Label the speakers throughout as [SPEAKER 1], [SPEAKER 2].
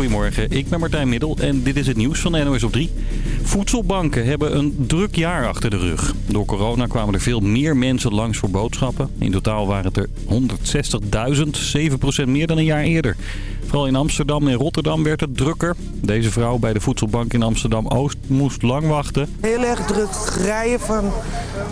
[SPEAKER 1] Goedemorgen, ik ben Martijn Middel en dit is het nieuws van NOS op 3. Voedselbanken hebben een druk jaar achter de rug. Door corona kwamen er veel meer mensen langs voor boodschappen. In totaal waren het er 160.000, 7% meer dan een jaar eerder. Vooral in Amsterdam en Rotterdam werd het drukker. Deze vrouw bij de voedselbank in Amsterdam-Oost moest lang wachten.
[SPEAKER 2] Heel erg druk rijden van,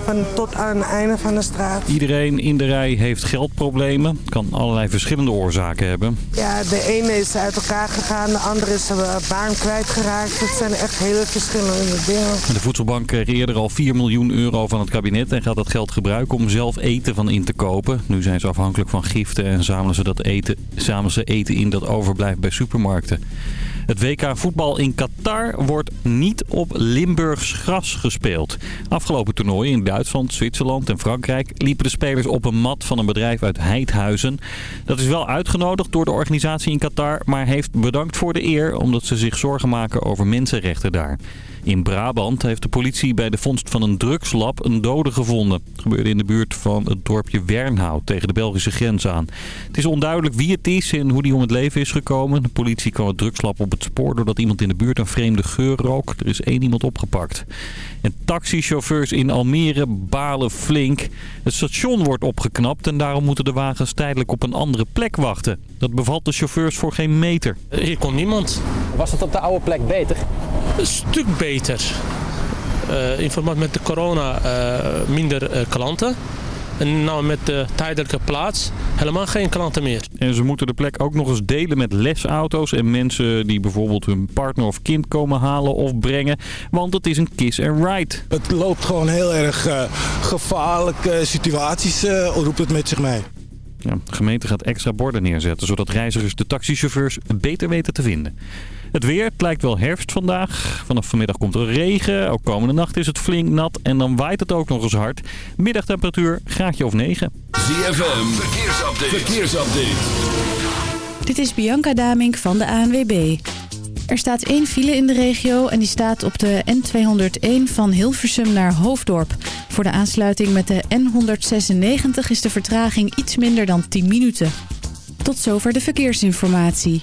[SPEAKER 2] van tot aan het einde van de straat.
[SPEAKER 1] Iedereen in de rij heeft geldproblemen. Kan allerlei verschillende oorzaken hebben.
[SPEAKER 2] Ja, de ene is uit elkaar gegaan, de andere is zijn baan kwijtgeraakt. Het zijn echt hele verschillende dingen.
[SPEAKER 1] De voedselbank kreeg eerder al 4 miljoen euro van het kabinet en gaat dat geld gebruiken om zelf eten van in te kopen. Nu zijn ze afhankelijk van giften en zamelen ze, dat eten, zamelen ze eten in dat overblijft bij supermarkten. Het WK voetbal in Qatar wordt niet op Limburgs gras gespeeld. Afgelopen toernooi in Duitsland, Zwitserland en Frankrijk liepen de spelers op een mat van een bedrijf uit Heidhuizen. Dat is wel uitgenodigd door de organisatie in Qatar, maar heeft bedankt voor de eer omdat ze zich zorgen maken over mensenrechten daar. In Brabant heeft de politie bij de vondst van een drugslab een dode gevonden. Het gebeurde in de buurt van het dorpje Wernhout tegen de Belgische grens aan. Het is onduidelijk wie het is en hoe die om het leven is gekomen. De politie kwam het drugslab op het spoor doordat iemand in de buurt een vreemde geur rook. Er is één iemand opgepakt. En taxichauffeurs in Almere balen flink. Het station wordt opgeknapt en daarom moeten de wagens tijdelijk op een andere plek wachten. Dat bevalt de chauffeurs voor geen meter.
[SPEAKER 3] Hier komt niemand.
[SPEAKER 4] Was het op de oude plek beter?
[SPEAKER 3] Een stuk beter. Uh, in verband met de corona uh, minder uh, klanten. En nou met de tijdelijke plaats helemaal geen klanten meer.
[SPEAKER 1] En ze moeten de plek ook nog eens delen met lesauto's en mensen die bijvoorbeeld hun partner of kind komen halen of brengen. Want het is een kiss and ride.
[SPEAKER 5] Het loopt gewoon heel erg uh, gevaarlijke situaties, uh, roept het met zich mee.
[SPEAKER 1] Ja, de gemeente gaat extra borden neerzetten, zodat reizigers de taxichauffeurs beter weten te vinden. Het weer, het lijkt wel herfst vandaag. Vanaf vanmiddag komt er regen. Ook komende nacht is het flink nat. En dan waait het ook nog eens hard. Middagtemperatuur graadje of 9.
[SPEAKER 6] ZFM, verkeersupdate. verkeersupdate.
[SPEAKER 7] Dit is Bianca Damink van de ANWB. Er staat één file in de regio en die staat op de N201 van Hilversum naar Hoofddorp. Voor de aansluiting met de N196 is de vertraging iets minder dan 10 minuten. Tot zover de verkeersinformatie.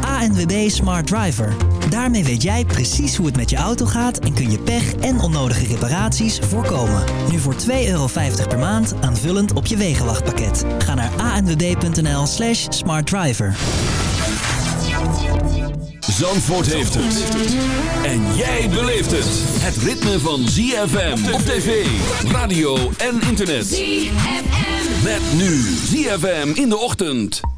[SPEAKER 8] ANWB Smart Driver. Daarmee weet jij precies hoe het met je auto gaat en kun je pech en onnodige reparaties voorkomen. Nu voor 2,50 euro per maand aanvullend op je Wegenwachtpakket. Ga naar anwb.nl slash smartdriver.
[SPEAKER 6] Zandvoort heeft het. En jij beleeft het. Het ritme van ZFM op tv, radio en internet. ZFM. Met nu ZFM in de ochtend.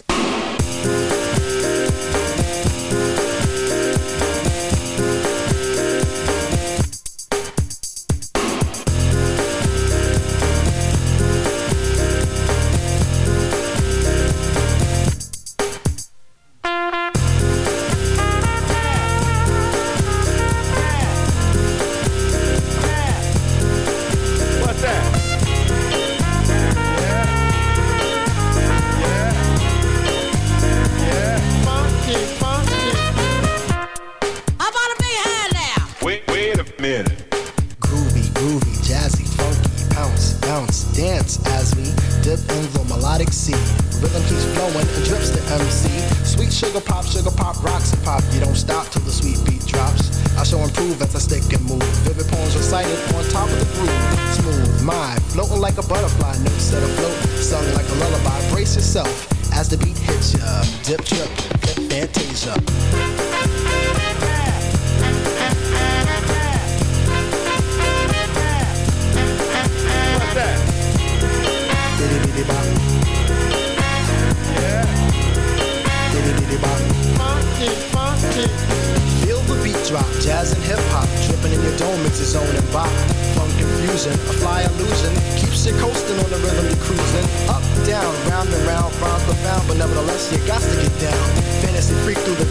[SPEAKER 9] his own and bop. funk confusion, a fly illusion keeps you coasting on the rhythm you cruising. Up, down, round and round, rhymes profound, but nevertheless you got to get down. Fantasy freak through the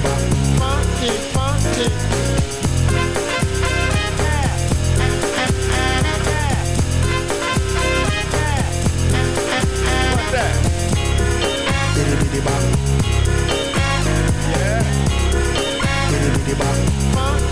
[SPEAKER 10] Funky, funky.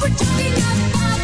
[SPEAKER 11] we're talking about.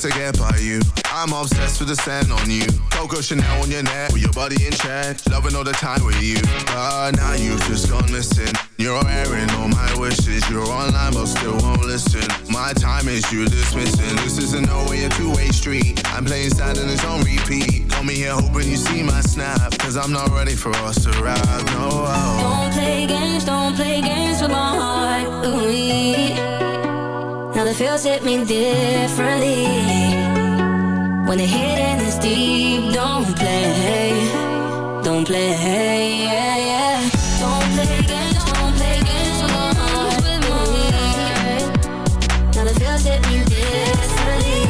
[SPEAKER 11] to
[SPEAKER 12] get by you. I'm obsessed with the scent on you. Coco Chanel on your neck, with your body in check. Loving all the time with you. But now you've just gone missing. You're airing all my wishes. You're online but still won't listen. My time is you dismissing. This isn't no way a two-way street. I'm playing sad and it's on repeat. Call me here hoping you see my snap. Cause I'm not ready for us to ride. No.
[SPEAKER 11] Don't play games, don't play games with my heart. Ooh, now the feels hit me differently. When the hitting is deep, don't play, don't play, yeah, yeah. Don't play games, don't play games with my now the feels hit me differently.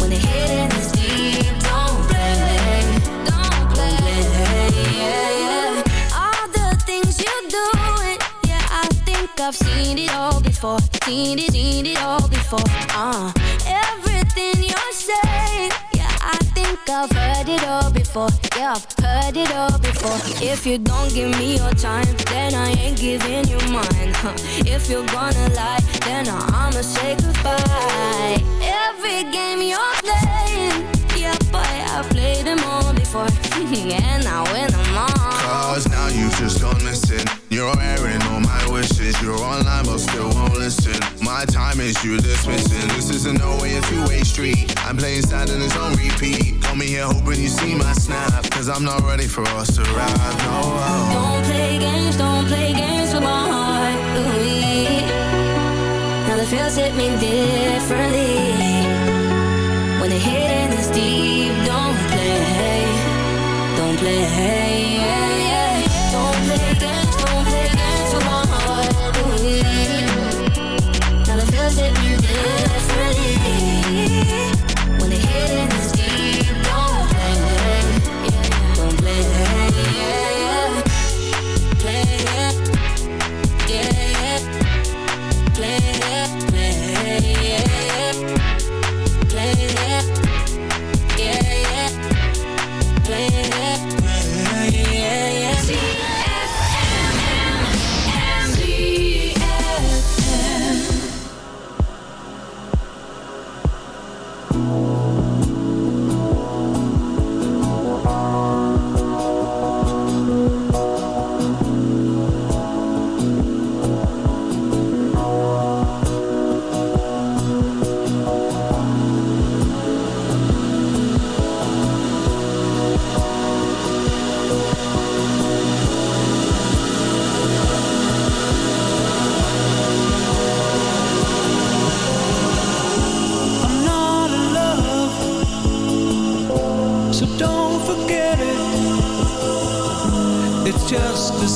[SPEAKER 11] When the hitting is deep, don't play, don't play, yeah, yeah. All the things you doing, yeah, I think I've seen it all before, seen it, seen it all before. Uh, everything you're saying, yeah, I think I've heard it all before, yeah, I've heard it all before. If you don't give me your time, then I ain't giving you mine. Huh. If you're gonna lie, then I'ma say goodbye. Every game you're playing, yeah, boy, I played them all before, and I win them all.
[SPEAKER 12] Cause now you've just gone missing. You're airing all my wishes. You're online but still won't listen. My time is you dismissing. This isn't no way a two-way street. I'm playing sad and it's on repeat. Call me here hoping you see my snap. Cause I'm not ready for us to ride, no.
[SPEAKER 11] Don't play games, don't play games with my heart. Now the feels hit me differently. When the hitting is deep, don't play, don't play, yeah.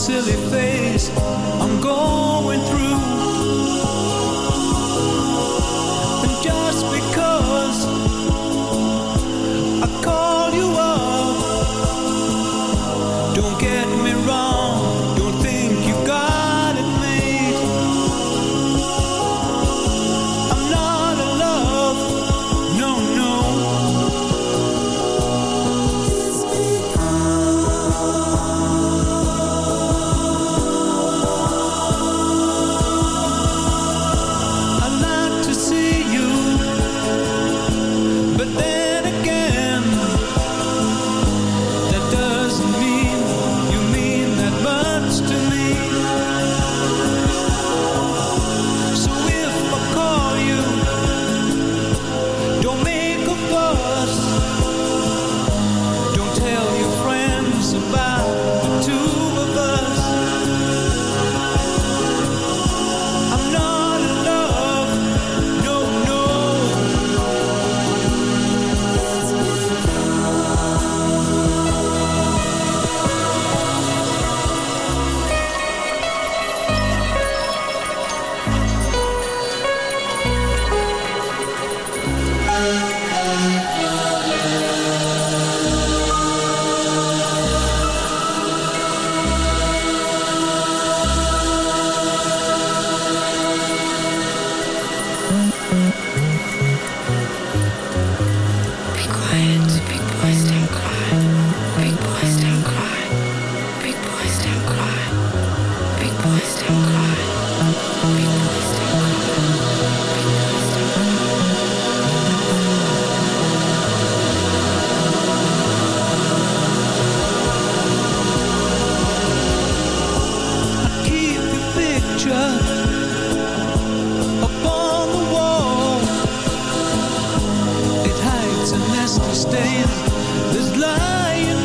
[SPEAKER 13] Silly Hides a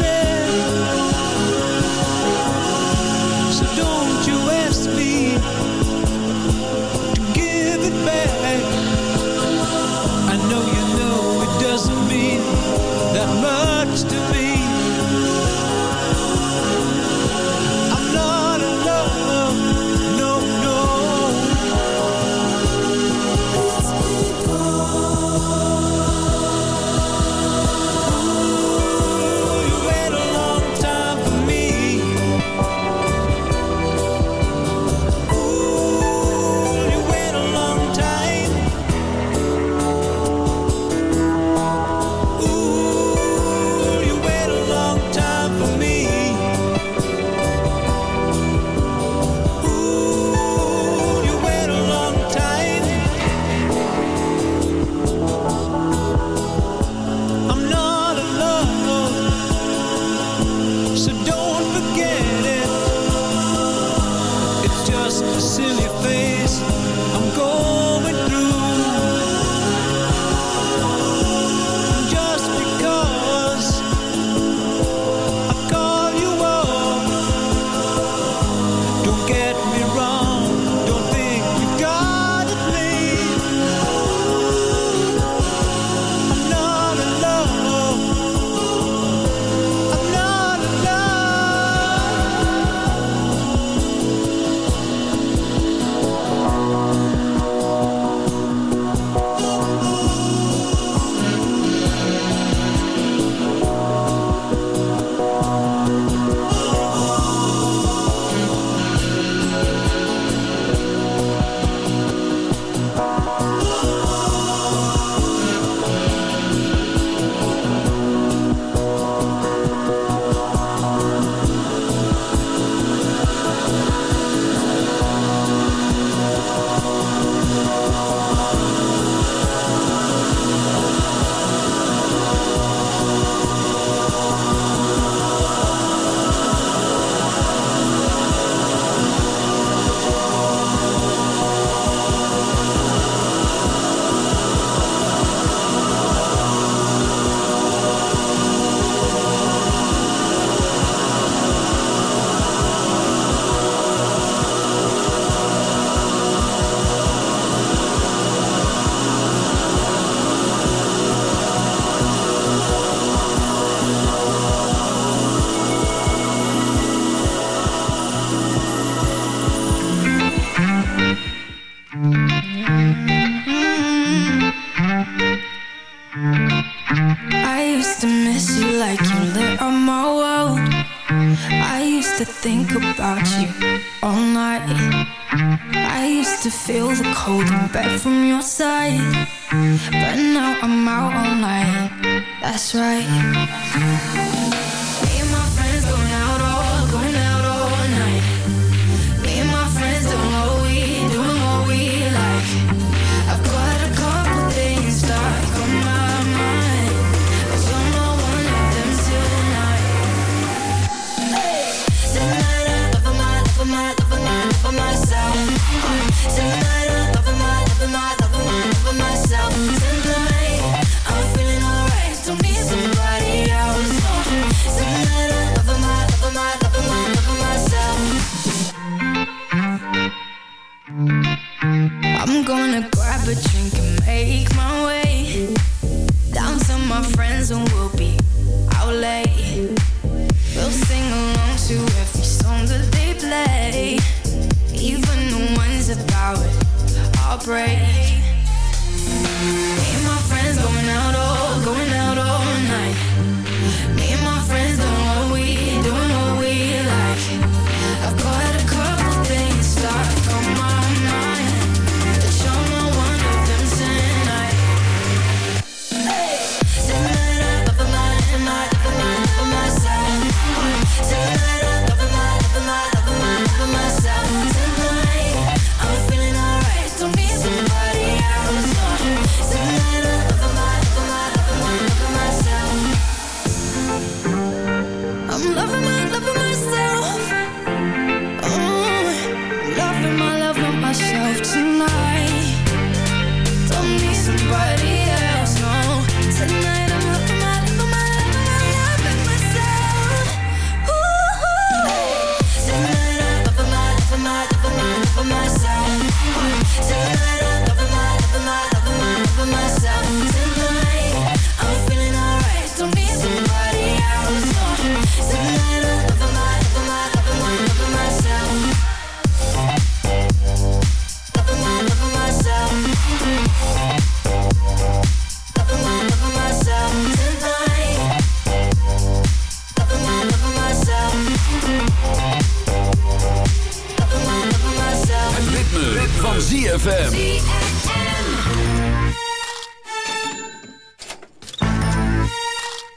[SPEAKER 11] van ZFM.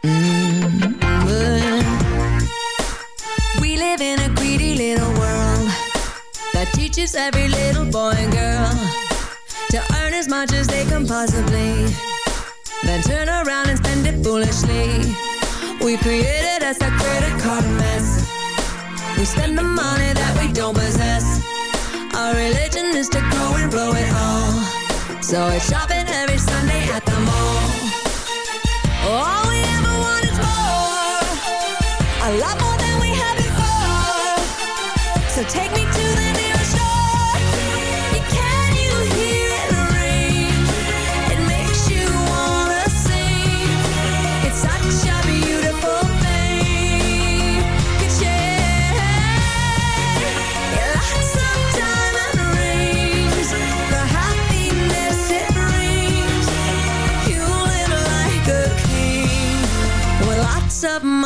[SPEAKER 11] Mm-hmm. We live in a greedy little world that
[SPEAKER 14] teaches every little boy and girl to earn as much as they can possibly, then turn around and spend it foolishly. We created us a credit card mess. We spend the money that we don't possess our religion is to grow and blow it all. So we're shopping every Sunday at the mall. All we ever want is more. A lot more than we had before. So take me of my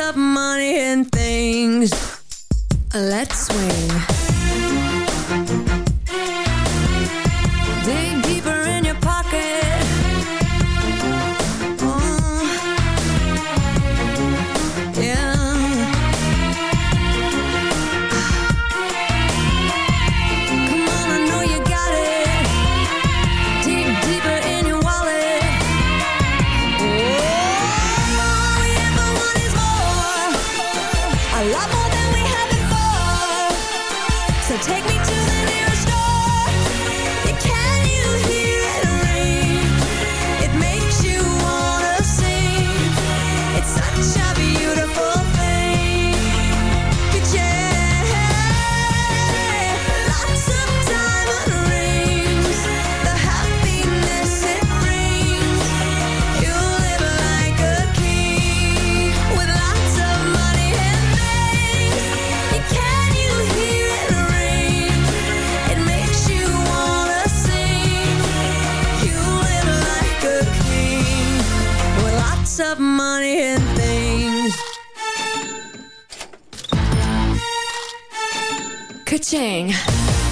[SPEAKER 14] Of money and things. Let's swing. Ching.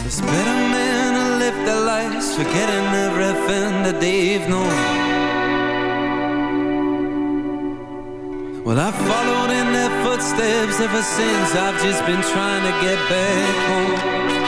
[SPEAKER 15] There's better men who live their lives forgetting everything that they've known. Well, I've followed in their footsteps ever since. I've just been trying to get back home.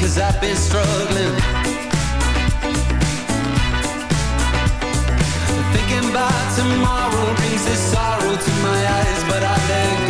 [SPEAKER 15] cause I've been struggling. Thinking about tomorrow brings this sorrow to my eyes, but I let go.